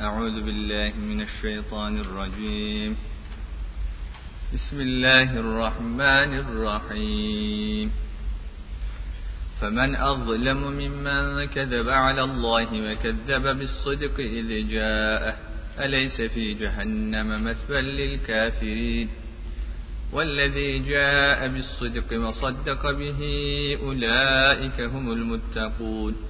أعوذ بالله من الشيطان الرجيم. بسم الله الرحمن الرحيم. فمن أظلم ممن كذب على الله وكذب بالصدق إذ جاءه أليس في جهنم مثوى للكافرين؟ والذي جاء بالصدق وصدق به أولئك هم المتقون.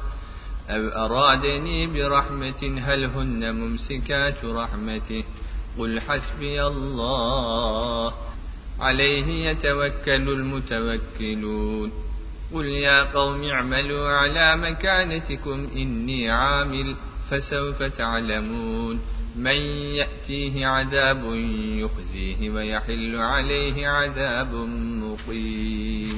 أو أرادني برحمة هل هن ممسكات رحمته قل حسبي الله عليه يتوكل المتوكلون قل يا قوم اعملوا على مكانتكم إني عامل فسوف تعلمون من يأتيه عذاب يخزيه ويحل عليه عذاب مقيم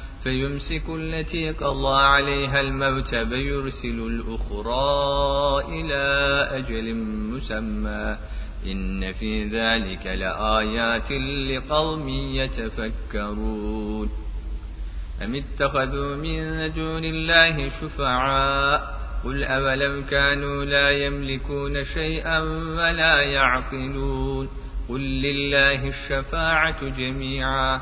فيمسك التي قضى عليها الموت فيرسل الأخرى إلى أجل مسمى. إن في ذلك لآيات لقوم يتفكرون. أم اتخذوا من دون الله شفعاء؟ قل أولم كانوا لا يملكون شيئا ولا يعقلون؟ قل لله الشفاعة جميعا.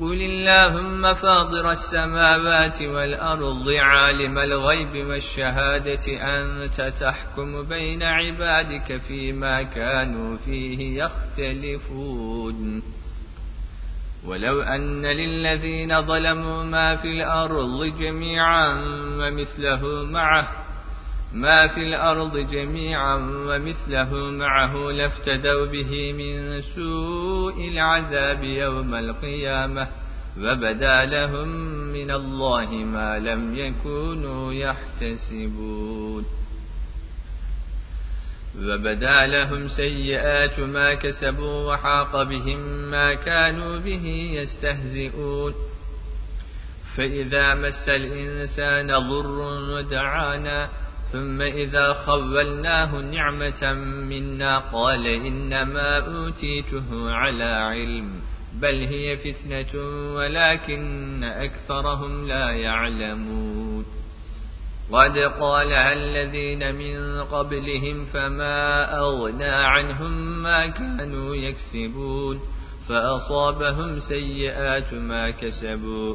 قل اللهم فاضر السماوات والأرض عالم الغيب والشهادة أنت تحكم بين عبادك فيما كانوا فيه يختلفون ولو أن للذين ظلموا ما في الأرض جميعا ومثله معه ما في الأرض جميعا ومثله معه لافتدوا به من سوء العذاب يوم القيامة وبدا لهم من الله ما لم يكونوا يحتسبون. وبدا لهم سيئات ما كسبوا وحاق بهم ما كانوا به يستهزئون. فإذا مس الإنسان ضر دعانا ثم إذا خولناه نعمة منا قال إنما أوتيته على علم بل هي فتنة ولكن أكثرهم لا يعلمون قد قالها الذين من قبلهم فما أغنى عنهم ما كانوا يكسبون فأصابهم سيئات ما كسبوا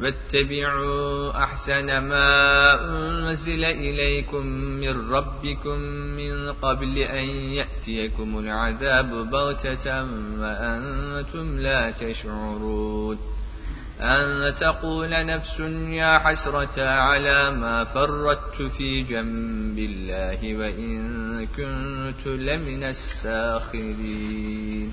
واتبعوا أحسن ما أنزل إليكم من ربكم من قبل أن يأتيكم العذاب بغتة وأنتم لا تشعرون أن تقول نفس يا حسرة على ما فردت في جنب الله وإن كنت لمن الساخرين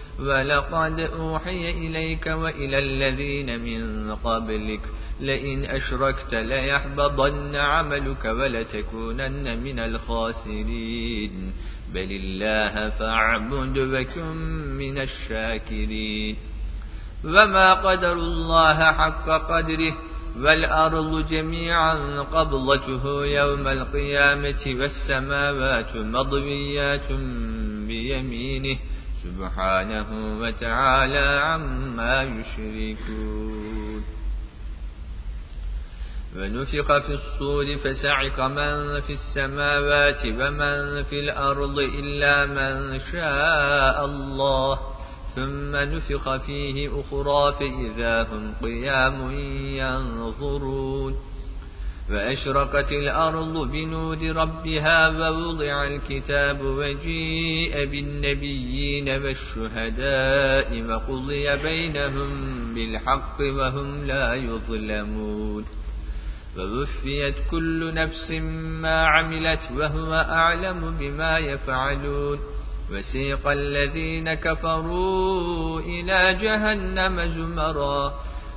ولقد أوحي إليك وإلى الذين من قبلك. لئن أشركت ليحبضن عملك ولتكونن من الخاسرين. بل الله فاعبد وكن من الشاكرين. وما قدر الله حق قدره والأرض جميعا قبضته يوم القيامة والسماوات مضويات بيمينه. سبحانه وتعالى عما يشركون. ونفق في الصور فسعق من في السماوات ومن في الأرض إلا من شاء الله. ثم نفخ فيه أخرى فإذا هم قيام ينظرون. فأشرقت الأرض بنود ربها ووضع الكتاب وجيء بالنبيين والشهداء وقضي بينهم بالحق وهم لا يظلمون فوفيت كل نفس ما عملت وهو أعلم بما يفعلون وسيق الذين كفروا إلى جهنم زمرا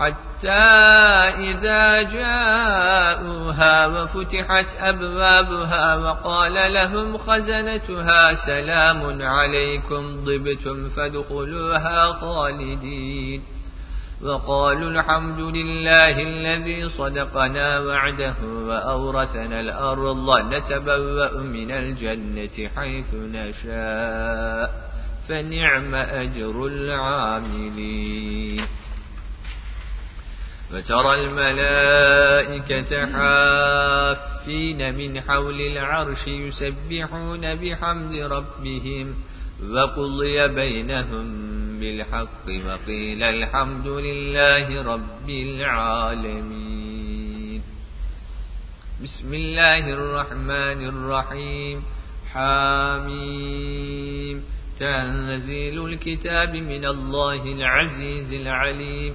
حتى إذا جاءوها وفتحت أبوابها وقال لهم خزنتها سلام عليكم ضبتم فادخلوها خالدين. وقالوا الحمد لله الذي صدقنا وعده وأورثنا الأرض نتبوأ من الجنة حيث نشاء فنعم أجر العاملين. فترى الملائكة حافين من حول العرش يسبحون بحمد ربهم وقضي بينهم بالحق وقيل الحمد لله رب العالمين. بسم الله الرحمن الرحيم. حاميم. تنزيل الكتاب من الله العزيز العليم.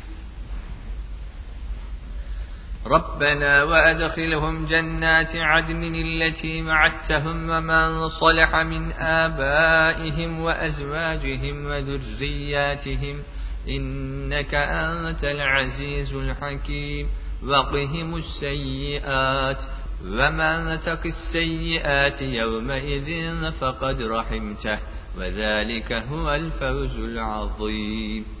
ربنا وأدخلهم جنات عدن التي معدتهم ومن صلح من آبائهم وأزواجهم وذرياتهم إنك أنت العزيز الحكيم وقهم السيئات ومن تق السيئات يومئذ فقد رحمته وذلك هو الفوز العظيم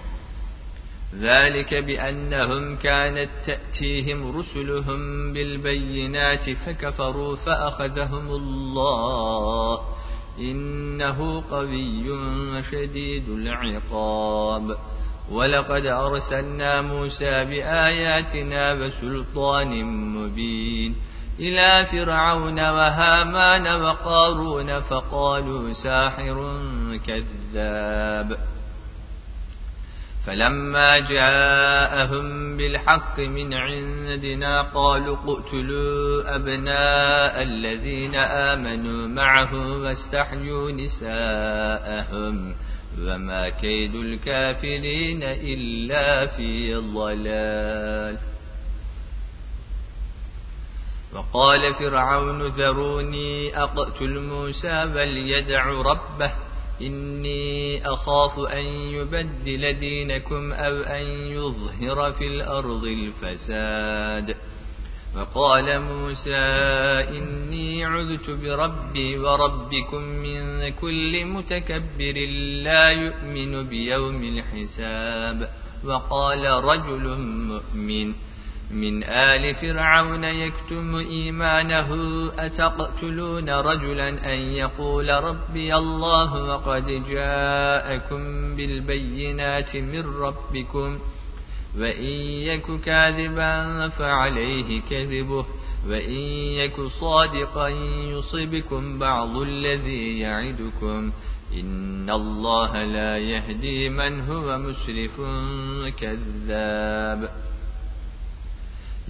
ذلك بأنهم كانت تأتيهم رسلهم بالبينات فكفروا فأخذهم الله. إنه قوي شديد العقاب. ولقد أرسلنا موسى بآياتنا وسلطان مبين. إلى فرعون وهامان وقارون فقالوا ساحر كذاب. فلما جاءهم بالحق من عندنا قالوا اقتلوا أبناء الذين آمنوا معه واستحيوا نساءهم وما كيد الكافرين إلا في الضلال وقال فرعون ذروني أقتل موسى بل يدع ربه إني أخاف أن يبدل دينكم أو أن يظهر في الأرض الفساد. فقال موسى إني عذت بربي وربكم من كل متكبر لا يؤمن بيوم الحساب. وقال رجل مؤمن من آل فرعون يكتم إيمانه أتقتلون رجلا أن يقول ربي الله وقد جاءكم بالبينات من ربكم وإن يك كاذبا فعليه كذبه وإن يك صادقا يصبكم بعض الذي يعدكم. إن الله لا يهدي من هو مسرف كذاب.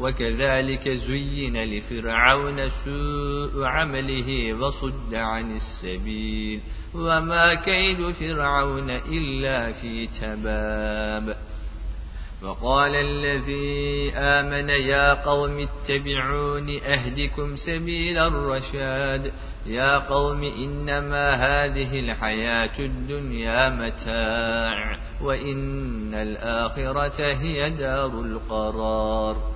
وكذلك زين لفرعون سوء عمله وصد عن السبيل وما كيد فرعون إلا في تباب. وقال الذي آمن يا قوم اتبعون أهدكم سبيل الرشاد. يا قوم إنما هذه الحياة الدنيا متاع وإن الآخرة هي دار القرار.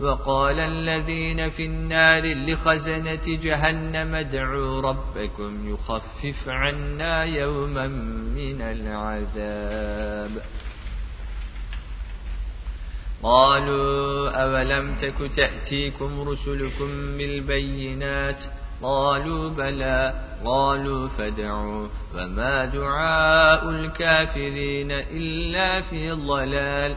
وقال الذين في النار لخزنة جهنم ادعوا ربكم يخفف عنا يوما من العذاب. قالوا أولم تك تأتيكم رسلكم بالبينات؟ قالوا بلى. قالوا فادعوا. وما دعاء الكافرين إلا في ضلال.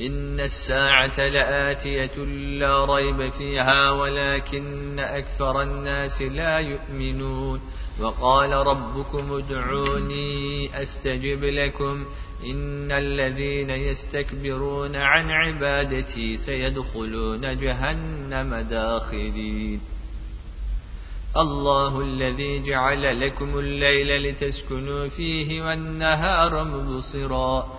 إن الساعة لآتية لا ريب فيها ولكن أكثر الناس لا يؤمنون وقال ربكم ادعوني أستجب لكم إن الذين يستكبرون عن عبادتي سيدخلون جهنم داخلين الله الذي جعل لكم الليل لتسكنوا فيه والنهار مبصرا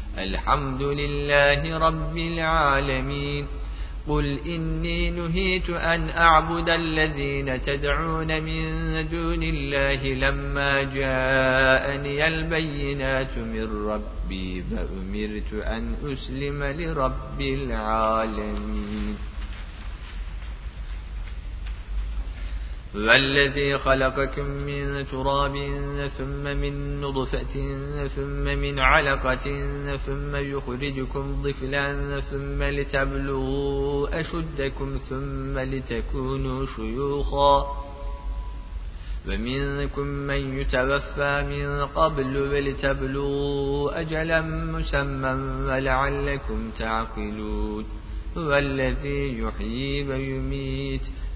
الحمد لله رب العالمين. قل إني نهيت أن أعبد الذين تدعون من دون الله لما جاءني البينات من ربي فأمرت أن أسلم لرب العالمين. والذي خلقكم من تراب ثم من نضفة ثم من علقة ثم يخرجكم ضفلا ثم لتبلغوا أشدكم ثم لتكونوا شيوخا. ومنكم من يتوفى من قبل ولتبلغوا أجلا مسمى ولعلكم تعقلون. هو الذي يحيي ويميت.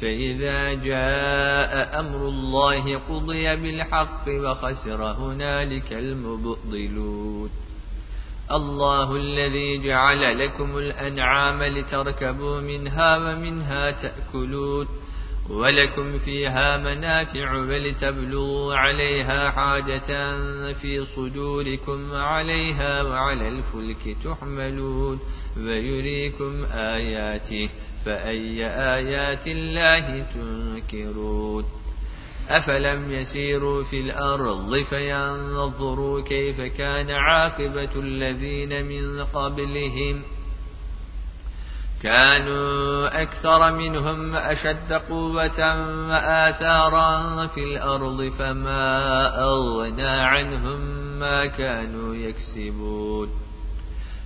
فإذا جاء أمر الله قضي بالحق وخسر هنالك المبطلون. الله الذي جعل لكم الأنعام لتركبوا منها ومنها تأكلون. ولكم فيها منافع ولتبلغوا عليها حاجة في صدوركم عليها وعلى الفلك تحملون. ويريكم آياته. فأي آيات الله تنكرون؟ أفلم يسيروا في الأرض فينظروا كيف كان عاقبة الذين من قبلهم. كانوا أكثر منهم أشد قوة وآثارا في الأرض فما أغنى عنهم ما كانوا يكسبون.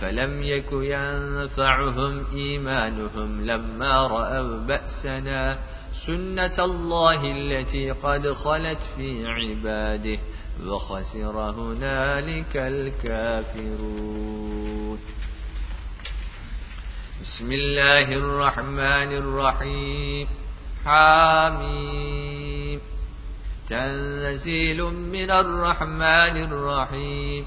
فلم يك ينفعهم إيمانهم لما رأوا بأسنا سنة الله التي قد خلت في عباده وخسر هنالك الكافرون بسم الله الرحمن الرحيم حاميم تنزيل من الرحمن الرحيم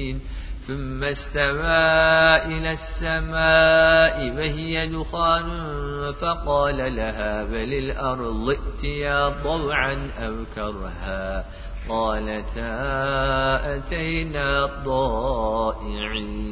ثم استوى إلى السماء وهي دخان فقال لها بل الأرض ائتيا طوعا أو كرها قالتا أتينا الضائعين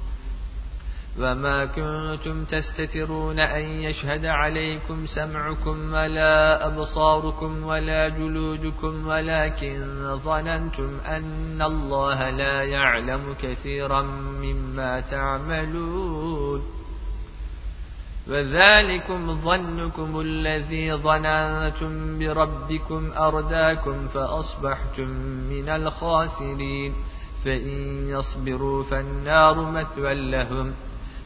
وما كنتم تستترون أن يشهد عليكم سمعكم ولا أبصاركم ولا جلودكم ولكن ظننتم أن الله لا يعلم كثيرا مما تعملون وذلكم ظنكم الذي ظننتم بربكم أرداكم فأصبحتم من الخاسرين فإن يصبروا فالنار مثوى لهم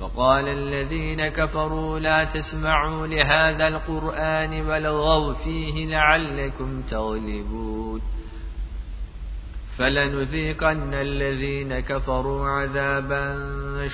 وقال الذين كفروا لا تسمعوا لهذا القرآن والغوا فيه لعلكم تغلبون. فلنذيقن الذين كفروا عذابا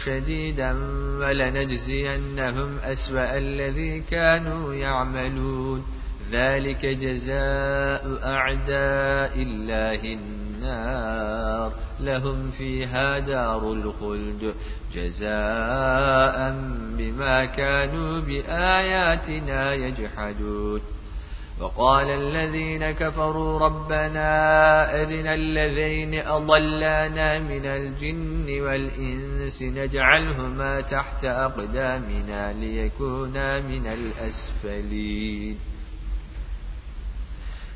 شديدا ولنجزينهم أسوأ الذي كانوا يعملون. ذلك جزاء أعداء الله النار. لهم فيها دار الخلد. جزاء بما كانوا بآياتنا يجحدون. وقال الذين كفروا ربنا أرنا الذين أضلانا من الجن والإنس نجعلهما تحت أقدامنا ليكونا من الأسفلين.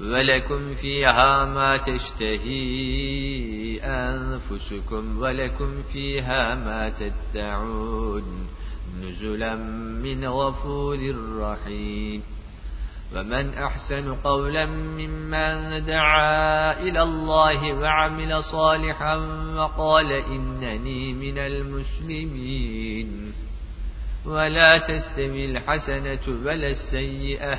ولكم فيها ما تشتهي أنفسكم ولكم فيها ما تدعون نزلا من غفور رحيم. ومن أحسن قولا ممن دعا إلى الله وعمل صالحا وقال إنني من المسلمين. ولا تستوي الحسنة ولا السيئة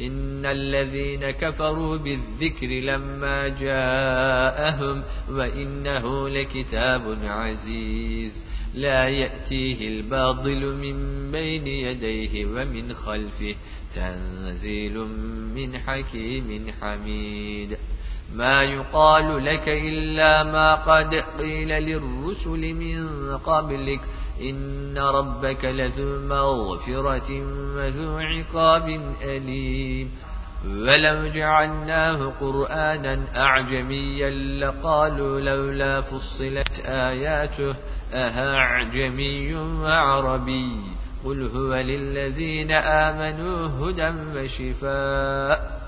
إن الذين كفروا بالذكر لما جاءهم وإنه لكتاب عزيز لا يأتيه الباطل من بين يديه ومن خلفه تنزيل من حكيم حميد ما يقال لك إلا ما قد قيل للرسل من قبلك إن ربك لذو مغفرة وذو عقاب أليم. ولو جعلناه قرآنا أعجميا لقالوا لولا فصلت آياته أهأعجمي وعربي. قل هو للذين آمنوا هدى وشفاء.